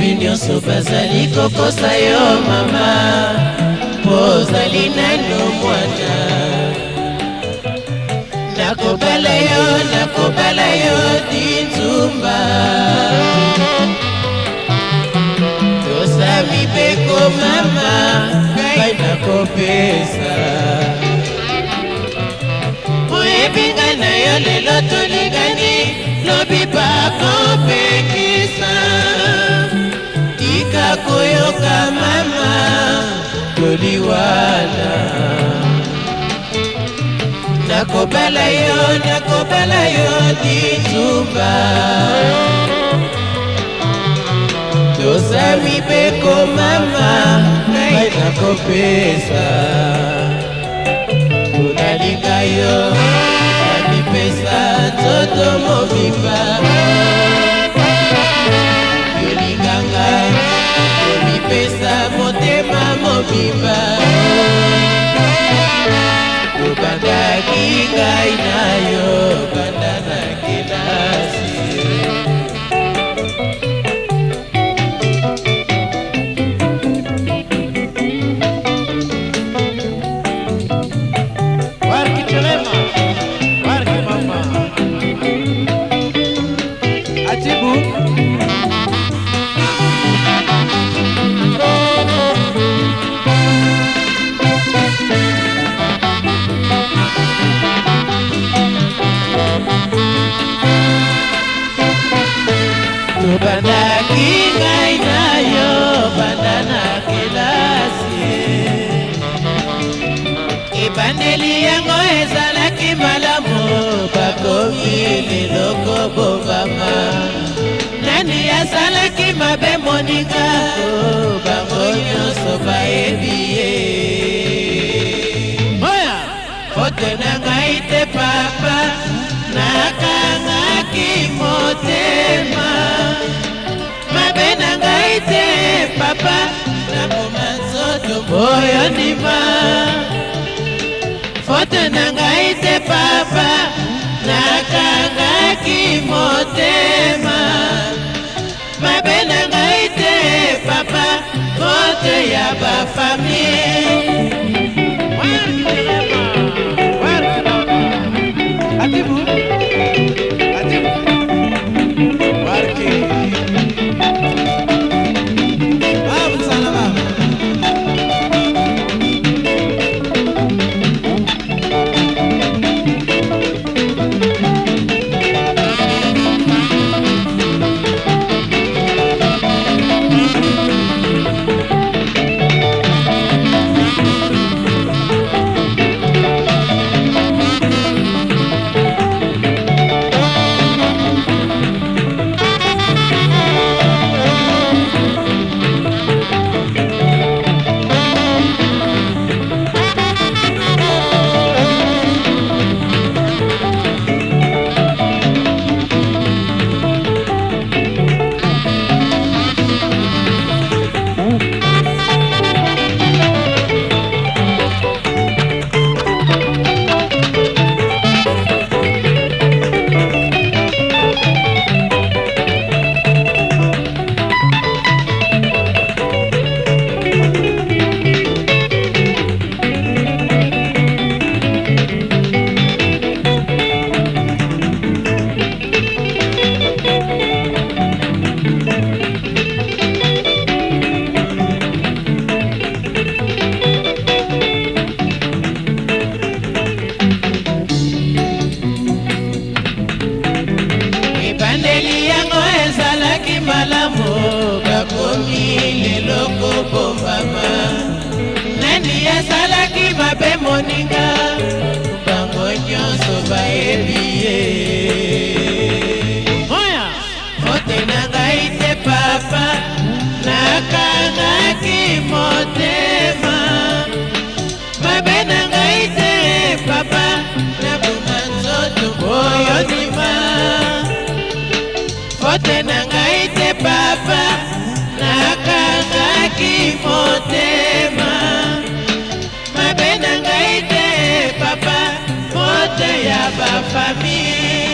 babi nyonso bazali kokosa yo mama mpo ozali nano mwana nakobala yo nakobala yo dinzumba tosa mibeko mama ngai nakopesa oyebinga na yo lelo tolingani lobi bako koliwana nakobala yo nakobala yo litumba toza mibeko mama nai nakopesa tonalinga yo namipesa nzoto mobimba lipa Upangakikay na yun etandeli yango ezalaki malamu bakomi leloko bobama nani asalaki mabe moninga bango nyonso bayebi ye oya foto na ngai te papa nakangaki motema mabe na ngai te papa nakoma nzoto oyo ndima na ngai te papa nakangaki motema mabe na ngai te papa moto ya bafamie nakomi lelo kobomama nani asalaki mabe moninga bango nyonso bayebi ye motena ngai te papa nakangaki motema mabe na ngai te papa naboma nzoto oyo tima te ya bafamie